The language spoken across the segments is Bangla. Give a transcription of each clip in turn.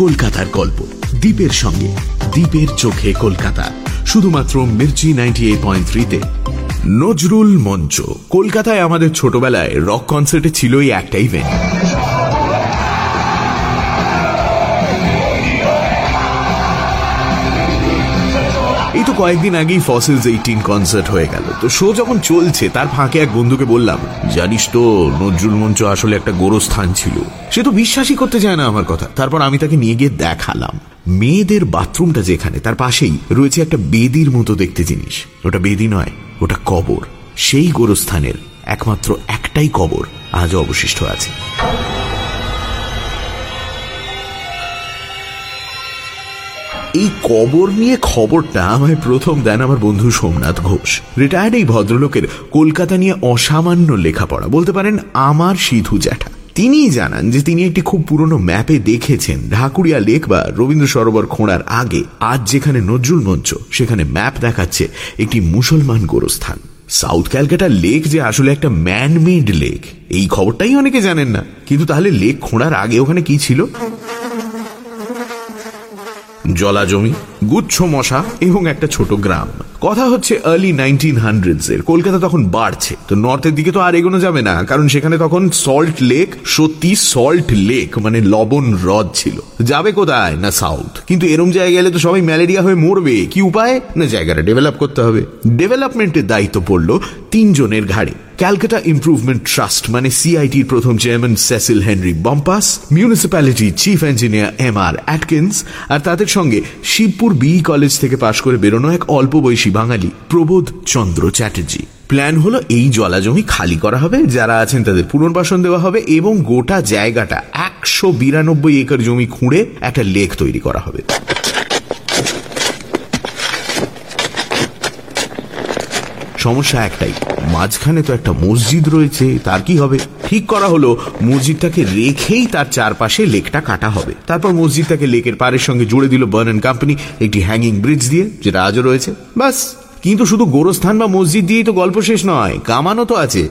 কলকাতার গল্প। দ্বীপের সঙ্গে, দ্বীপের চোখে কলকাতা। শুধুমাত্র মির্চি নাইনটি এইট পয়েন্ট থ্রিতে। নজরুল মঞ্চ। কলকাতায় আমাদের ছোটবেলায় রক কনসার্টে ছিলই একটা ভেন্যু এই তো কয়েকদিন আগেই ফসিলস এইটিন কনসার্ট হয়ে গেল। তো শো যখন চলছে, তার ফাঁকে এক বন্ধুকে বললাম, জানিস তো, নজরুল মঞ্চ আসলে একটা গোরস্থান ছিল। সে তো বিশ্বাসই করতে চায় না আমার কথা। তারপর আমি তাকে নিয়ে গিয়ে দেখালাম। মেয়েদের বাথরুমটা যেখানে, তার পাশেই রয়েছে একটা বেদির মতো দেখতে জিনিস। ওটা বেদি নয়, ওটা কবর। সেই গোরস্থানের একমাত্র একটাই কবর আজও অবশিষ্ট আছে। এই কবর নিয়ে খবরটা আমায় প্রথম দেন আমার বন্ধু সোমনাথ ঘোষ। রিটায়ার্ড এই ভদ্রলোকের কলকাতা নিয়ে অসামান্য লেখাপড়া, বলতে পারেন আমার সিধু জ্যাঠা। তিনিই জানান যে তিনি একটি খুব পুরনো ম্যাপে দেখেছেন ঢাকুরিয়া লেক বা রবীন্দ্র সরোবর খোঁড়ার আগে আজ যেখানে নজরুল মঞ্চ, সেখানে ম্যাপ দেখাচ্ছে একটি মুসলমান গোরস্থান। সাউথ ক্যালকাটা লেক যে আসলে একটা ম্যানমেড লেক এই খবরটাই অনেকে জানেন না। কিন্তু তাহলে লেক খোঁড়ার আগে ওখানে কি ছিল? জলা জমি গুচ্ছ মশা এবং একটা ছোট গ্রাম। কথা হচ্ছে আর্লি নাইনটিন হান্ড্রেডস এর। কলকাতা তখন বাড়ছে। তো নর্থের দিকে তো আর এগোনো যাবে না, কারণ সেখানে তখন সল্ট লেক সত্যি সল্ট লেক মানে লবণ হ্রদ ছিল। যাবে কোথায়? না সাউথ কিন্তু এরম জায়গায় গেলে তো সবাই ম্যালেরিয়া হয়ে মরবে। কি উপায়? না জায়গাটা ডেভেলপ করতে হবে। ডেভেলপমেন্টের দায়িত্ব পড়ল তিনজনের ঘাড়ে। ক্যালকাটা ইম্প্রুভমেন্ট ট্রাস্ট মানে সিআইটির প্রথম chairman Cecil Henry Bompas, municipality chief engineer M R Atkins, আর তাদের সঙ্গে শিবপুর বি কলেজ থেকে পাশ করে বেরোনো এক অল্প বয়সী বাঙালি প্রবোধ চন্দ্র চ্যাটার্জি। প্ল্যান হলো এই জলাজমি খালি করা হবে, যারা আছেন তাদের পুনর্বাসন দেওয়া হবে এবং গোটা জায়গাটা একশো বিরানব্বই একর জমি খুঁড়ে একটা লেক তৈরি করা হবে। সমস্যা একটাই। মাঝখানে তো একটা মসজিদ রয়েছে, তার কি হবে? ঠিক করা হলো, মসজিদটাকে রেখেই তার চারপাশে লেকটা কাটা হবে। তারপর মসজিদটাকে লেকের পাড়ের সঙ্গে জুড়ে দিল বার্ন কোম্পানি একটি হ্যাঙ্গিং ব্রিজ দিয়ে, যেটা আজও রয়েছে। বাস, কিন্তু শুধু গোরস্থান বা মসজিদ দিয়েই তো গল্প শেষ নয় কামানো তো আছে।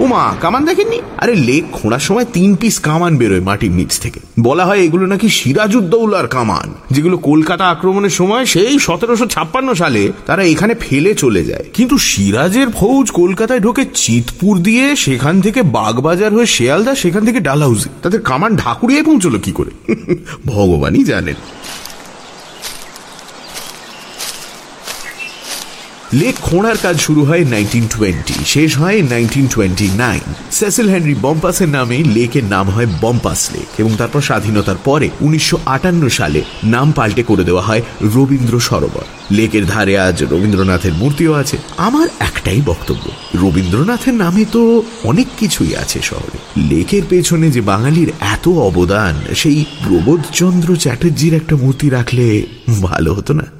উমা, কামান দেখেননি? আরে লেক খোঁড়ার সময় তিন পিস কামান বেরোয় মাটির নিচ থেকে। বলা হয় এগুলো নাকি সিরাজউদ্দৌলার কামান, যেগুলো কলকাতা আক্রমণের সময় সেই সতেরোশো ছাপ্পান্ন সালে তারা এখানে ফেলে চলে যায়। কিন্তু সিরাজের ফৌজ কলকাতায় ঢোকে চিতপুর দিয়ে, সেখান থেকে বাগবাজার হয়ে শেয়ালদা, সেখান থেকে ডালহাউসি তাদের কামান ঢাকুরিয়ে পৌঁছলো কি করে? ভগবানই জানেন। লেক খোঁড়ার কাজ শুরু হয় নাইনটিন টোয়েন্টি শেষ হয় nineteen twenty nine Cecil Henry বম্পাসের নামে লেকের নাম হয় বম্পাস লেক এবং তারপর স্বাধীনতার পরে উনিশশো আটান্ন সালে নাম পাল্টে করে দেওয়া হয় রবীন্দ্র সরোবর। লেকের ধারে আজ রবীন্দ্রনাথের মূর্তিও আছে। আমার একটাই বক্তব্য, রবীন্দ্রনাথের নামে তো অনেক কিছুই আছে শহরে। লেকের পেছনে যে বাঙালির এত অবদান, সেই প্রবোধচন্দ্র চ্যাটার্জির একটা মূর্তি রাখলে ভালো হতো না?